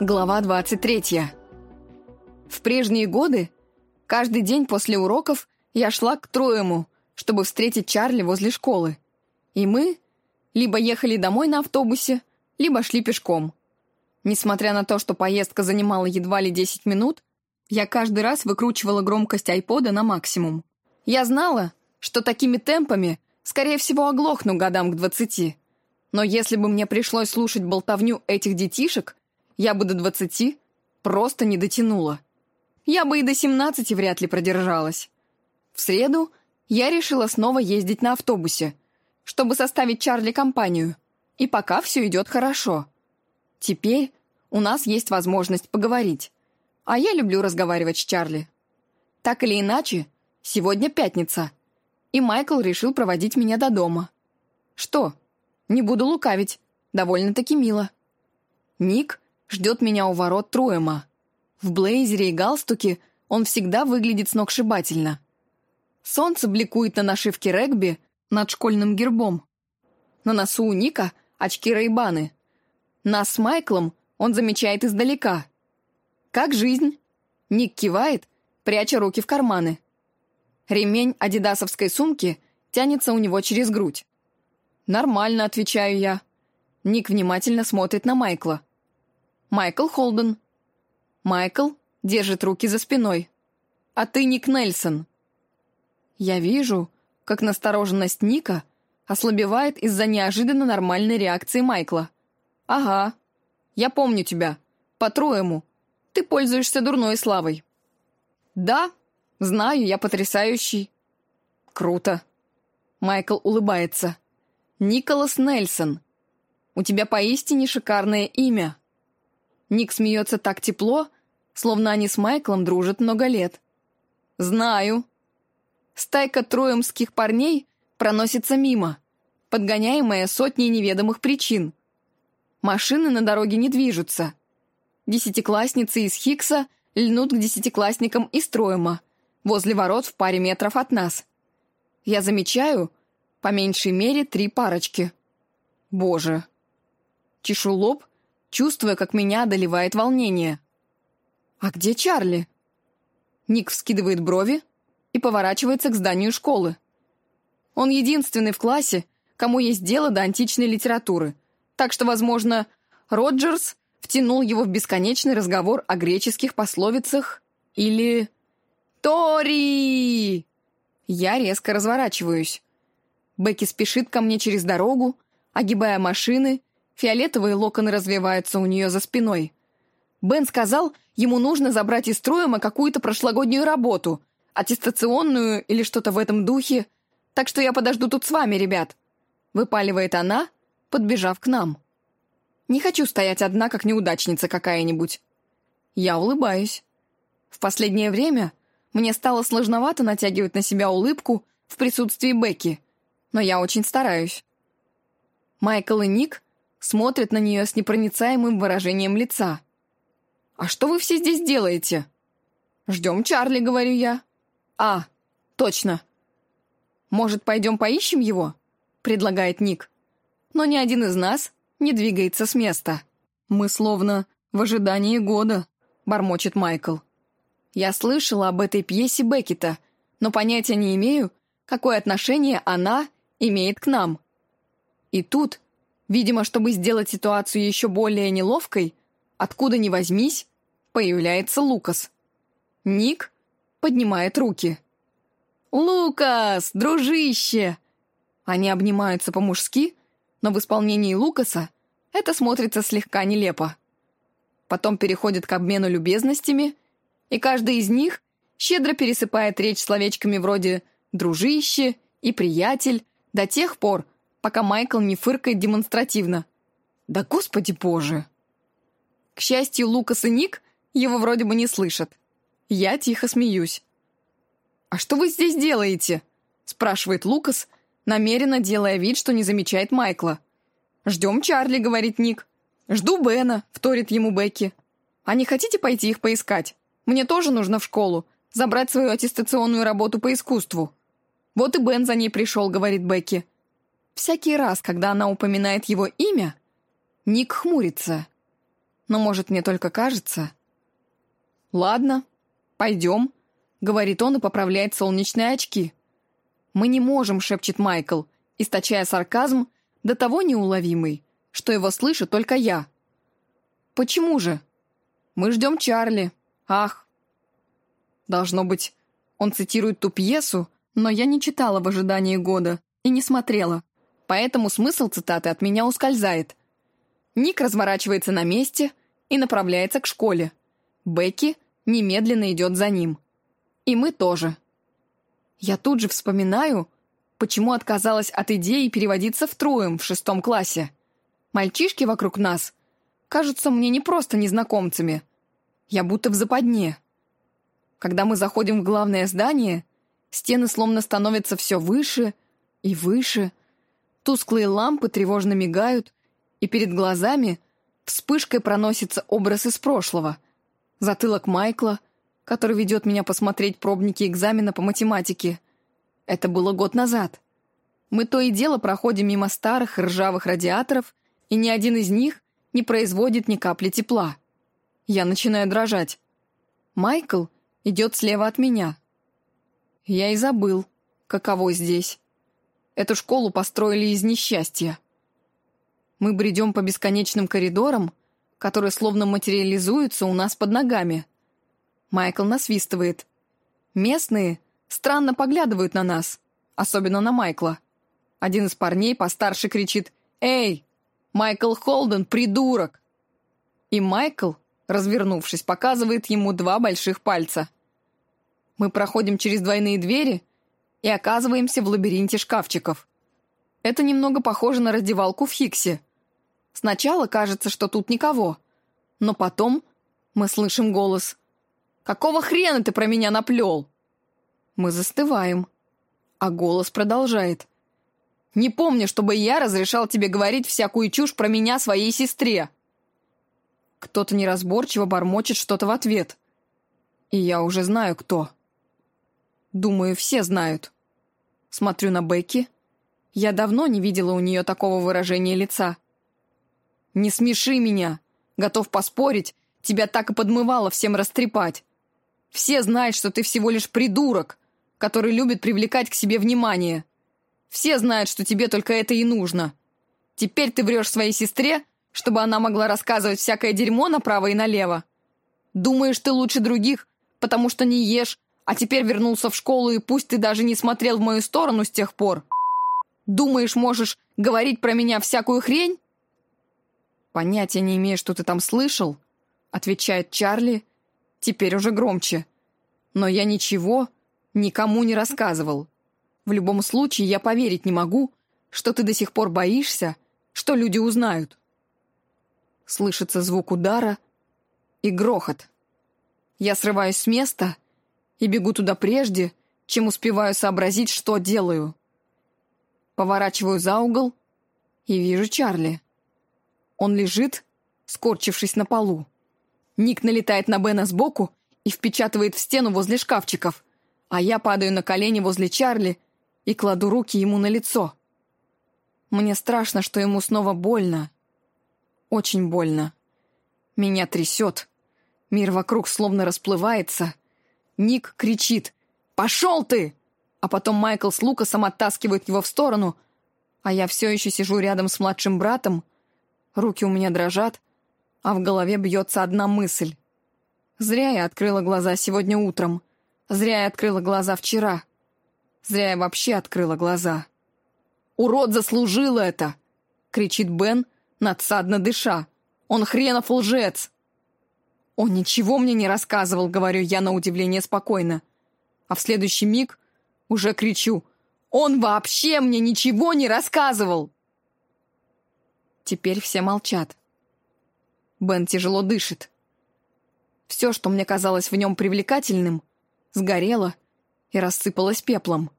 Глава 23. В прежние годы, каждый день после уроков я шла к Троему, чтобы встретить Чарли возле школы. И мы либо ехали домой на автобусе, либо шли пешком. Несмотря на то, что поездка занимала едва ли 10 минут, я каждый раз выкручивала громкость айпода на максимум. Я знала, что такими темпами, скорее всего, оглохну годам к 20. Но если бы мне пришлось слушать болтовню этих детишек, я бы до 20 просто не дотянула. Я бы и до 17 вряд ли продержалась. В среду я решила снова ездить на автобусе, чтобы составить Чарли компанию. И пока все идет хорошо. Теперь у нас есть возможность поговорить. А я люблю разговаривать с Чарли. Так или иначе, сегодня пятница. И Майкл решил проводить меня до дома. Что? Не буду лукавить. Довольно-таки мило. Ник ждет меня у ворот Труэма. В блейзере и галстуке он всегда выглядит сногсшибательно. Солнце бликует на нашивке регби над школьным гербом. На носу у Ника очки Рейбаны. Нас с Майклом он замечает издалека. «Как жизнь?» Ник кивает, пряча руки в карманы. Ремень адидасовской сумки тянется у него через грудь. «Нормально», — отвечаю я. Ник внимательно смотрит на Майкла. Майкл Холден. Майкл держит руки за спиной. А ты Ник Нельсон. Я вижу, как настороженность Ника ослабевает из-за неожиданно нормальной реакции Майкла. «Ага, я помню тебя. По-троему. Ты пользуешься дурной славой». «Да, знаю, я потрясающий». «Круто». Майкл улыбается. «Николас Нельсон. У тебя поистине шикарное имя». Ник смеется так тепло, словно они с Майклом дружат много лет. «Знаю». Стайка троемских парней проносится мимо, подгоняемая сотней неведомых причин. Машины на дороге не движутся. Десятиклассницы из Хикса льнут к десятиклассникам из Троема, возле ворот в паре метров от нас. Я замечаю, по меньшей мере, три парочки. Боже. Чешу лоб чувствуя, как меня одолевает волнение. «А где Чарли?» Ник вскидывает брови и поворачивается к зданию школы. Он единственный в классе, кому есть дело до античной литературы, так что, возможно, Роджерс втянул его в бесконечный разговор о греческих пословицах или... «Тори!» Я резко разворачиваюсь. Бекки спешит ко мне через дорогу, огибая машины Фиолетовые локоны развиваются у нее за спиной. Бен сказал, ему нужно забрать из Троема какую-то прошлогоднюю работу, аттестационную или что-то в этом духе, так что я подожду тут с вами, ребят. Выпаливает она, подбежав к нам. Не хочу стоять одна, как неудачница какая-нибудь. Я улыбаюсь. В последнее время мне стало сложновато натягивать на себя улыбку в присутствии Бекки, но я очень стараюсь. Майкл и Ник смотрит на нее с непроницаемым выражением лица. «А что вы все здесь делаете?» «Ждем Чарли», — говорю я. «А, точно». «Может, пойдем поищем его?» — предлагает Ник. Но ни один из нас не двигается с места. «Мы словно в ожидании года», — бормочет Майкл. «Я слышала об этой пьесе Беккета, но понятия не имею, какое отношение она имеет к нам». И тут Видимо, чтобы сделать ситуацию еще более неловкой, откуда ни возьмись, появляется Лукас. Ник поднимает руки. «Лукас, дружище!» Они обнимаются по-мужски, но в исполнении Лукаса это смотрится слегка нелепо. Потом переходит к обмену любезностями, и каждый из них щедро пересыпает речь словечками вроде «дружище» и «приятель» до тех пор, пока Майкл не фыркает демонстративно. «Да господи боже!» К счастью, Лукас и Ник его вроде бы не слышат. Я тихо смеюсь. «А что вы здесь делаете?» спрашивает Лукас, намеренно делая вид, что не замечает Майкла. «Ждем Чарли», — говорит Ник. «Жду Бена», — вторит ему Бекки. «А не хотите пойти их поискать? Мне тоже нужно в школу, забрать свою аттестационную работу по искусству». «Вот и Бен за ней пришел», — говорит Бекки. Всякий раз, когда она упоминает его имя, Ник хмурится. Но, может, мне только кажется? «Ладно, пойдем», — говорит он и поправляет солнечные очки. «Мы не можем», — шепчет Майкл, источая сарказм, до того неуловимый, что его слышу только я. «Почему же?» «Мы ждем Чарли. Ах!» Должно быть, он цитирует ту пьесу, но я не читала в ожидании года и не смотрела, поэтому смысл цитаты от меня ускользает. Ник разворачивается на месте и направляется к школе. Бекки немедленно идет за ним. И мы тоже. Я тут же вспоминаю, почему отказалась от идеи переводиться в Труем в шестом классе. Мальчишки вокруг нас кажутся мне не просто незнакомцами. Я будто в западне. Когда мы заходим в главное здание, стены словно становятся все выше и выше, тусклые лампы тревожно мигают, и перед глазами вспышкой проносится образ из прошлого. Затылок Майкла, который ведет меня посмотреть пробники экзамена по математике. Это было год назад. Мы то и дело проходим мимо старых ржавых радиаторов, и ни один из них не производит ни капли тепла. Я начинаю дрожать. Майкл идет слева от меня. Я и забыл, каково здесь. Эту школу построили из несчастья. Мы бредем по бесконечным коридорам, которые словно материализуются у нас под ногами. Майкл насвистывает. Местные странно поглядывают на нас, особенно на Майкла. Один из парней постарше кричит «Эй, Майкл Холден, придурок!» И Майкл, развернувшись, показывает ему два больших пальца. Мы проходим через двойные двери и оказываемся в лабиринте шкафчиков. Это немного похоже на раздевалку в Хиксе. Сначала кажется, что тут никого, но потом мы слышим голос «Какого хрена ты про меня наплел?» Мы застываем, а голос продолжает «Не помню, чтобы я разрешал тебе говорить всякую чушь про меня своей сестре». Кто-то неразборчиво бормочет что-то в ответ. И я уже знаю, кто. Думаю, все знают. Смотрю на Бекки. Я давно не видела у нее такого выражения лица. «Не смеши меня! Готов поспорить, тебя так и подмывало всем растрепать. Все знают, что ты всего лишь придурок, который любит привлекать к себе внимание. Все знают, что тебе только это и нужно. Теперь ты врешь своей сестре, чтобы она могла рассказывать всякое дерьмо направо и налево. Думаешь, ты лучше других, потому что не ешь, а теперь вернулся в школу, и пусть ты даже не смотрел в мою сторону с тех пор. Думаешь, можешь говорить про меня всякую хрень?» «Понятия не имею, что ты там слышал», — отвечает Чарли, теперь уже громче. «Но я ничего никому не рассказывал. В любом случае, я поверить не могу, что ты до сих пор боишься, что люди узнают». Слышится звук удара и грохот. Я срываюсь с места и бегу туда прежде, чем успеваю сообразить, что делаю. Поворачиваю за угол и вижу Чарли. Он лежит, скорчившись на полу. Ник налетает на Бена сбоку и впечатывает в стену возле шкафчиков, а я падаю на колени возле Чарли и кладу руки ему на лицо. Мне страшно, что ему снова больно. Очень больно. Меня трясет. Мир вокруг словно расплывается — Ник кричит «Пошел ты!» А потом Майкл с Лукасом оттаскивают его в сторону, а я все еще сижу рядом с младшим братом, руки у меня дрожат, а в голове бьется одна мысль. Зря я открыла глаза сегодня утром. Зря я открыла глаза вчера. Зря я вообще открыла глаза. «Урод заслужил это!» — кричит Бен, надсадно дыша. «Он хренов лжец!» «Он ничего мне не рассказывал», — говорю я на удивление спокойно. А в следующий миг уже кричу. «Он вообще мне ничего не рассказывал!» Теперь все молчат. Бен тяжело дышит. Все, что мне казалось в нем привлекательным, сгорело и рассыпалось пеплом.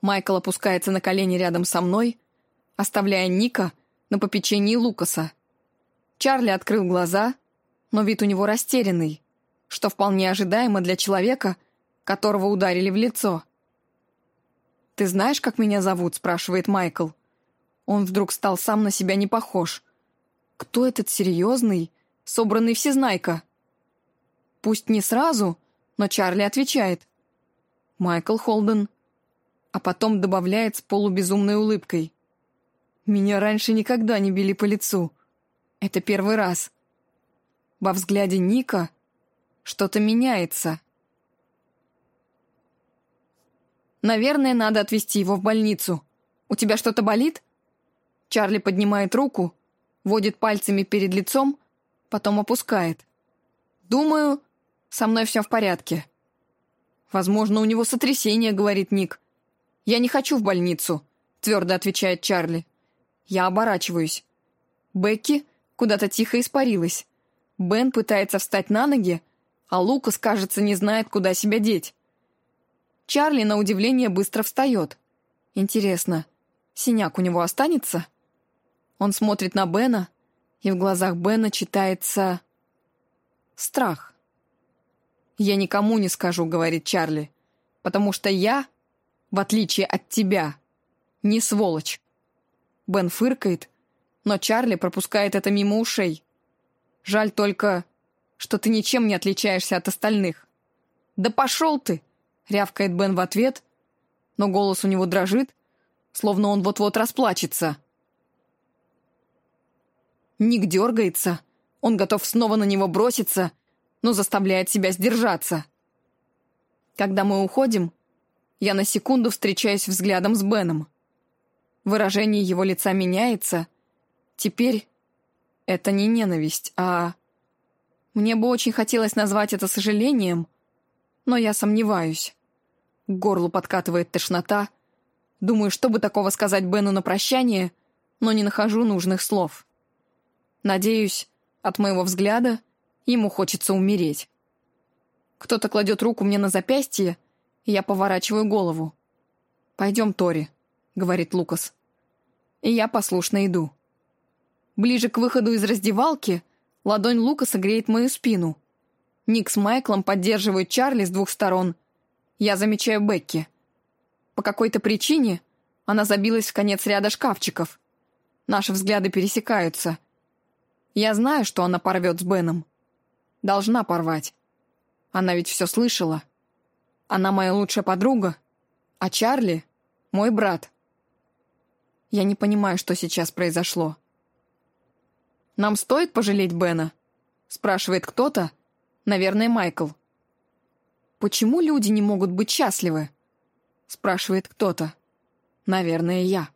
Майкл опускается на колени рядом со мной, оставляя Ника на попечении Лукаса. Чарли открыл глаза — но вид у него растерянный, что вполне ожидаемо для человека, которого ударили в лицо. «Ты знаешь, как меня зовут?» — спрашивает Майкл. Он вдруг стал сам на себя не похож. Кто этот серьезный, собранный всезнайка. Пусть не сразу, но Чарли отвечает. Майкл Холден. А потом добавляет с полубезумной улыбкой. Меня раньше никогда не били по лицу. Это первый раз. Во взгляде Ника что-то меняется. Наверное, надо отвезти его в больницу. У тебя что-то болит? Чарли поднимает руку, водит пальцами перед лицом, потом опускает. Думаю, со мной все в порядке. Возможно, у него сотрясение, говорит Ник. Я не хочу в больницу, твердо отвечает Чарли. Я оборачиваюсь. Бекки куда-то тихо испарилась. Бен пытается встать на ноги, а Лукас, кажется, не знает, куда себя деть. Чарли, на удивление, быстро встает. Интересно, синяк у него останется? Он смотрит на Бена, и в глазах Бена читается... страх. «Я никому не скажу», — говорит Чарли, «потому что я, в отличие от тебя, не сволочь». Бен фыркает, но Чарли пропускает это мимо ушей. Жаль только, что ты ничем не отличаешься от остальных. «Да пошел ты!» — рявкает Бен в ответ, но голос у него дрожит, словно он вот-вот расплачется. Ник дергается, он готов снова на него броситься, но заставляет себя сдержаться. Когда мы уходим, я на секунду встречаюсь взглядом с Беном. Выражение его лица меняется. Теперь это не ненависть, а... Мне бы очень хотелось назвать это сожалением, но я сомневаюсь. К горлу подкатывает тошнота. Думаю, что бы такого сказать Бену на прощание, но не нахожу нужных слов. Надеюсь, от моего взгляда ему хочется умереть. Кто-то кладет руку мне на запястье, и я поворачиваю голову. «Пойдем, Тори», — говорит Лукас. И я послушно иду. Ближе к выходу из раздевалки ладонь Лукаса греет мою спину. Ник с Майклом поддерживают Чарли с двух сторон — я замечаю Бекки. По какой-то причине она забилась в конец ряда шкафчиков. Наши взгляды пересекаются. Я знаю, что она порвет с Беном. Должна порвать. Она ведь все слышала. Она моя лучшая подруга, а Чарли — мой брат. Я не понимаю, что сейчас произошло. «Нам стоит пожалеть Бена?» — спрашивает кто-то, наверное, Майкл. «Почему люди не могут быть счастливы?» — спрашивает кто-то. «Наверное, я».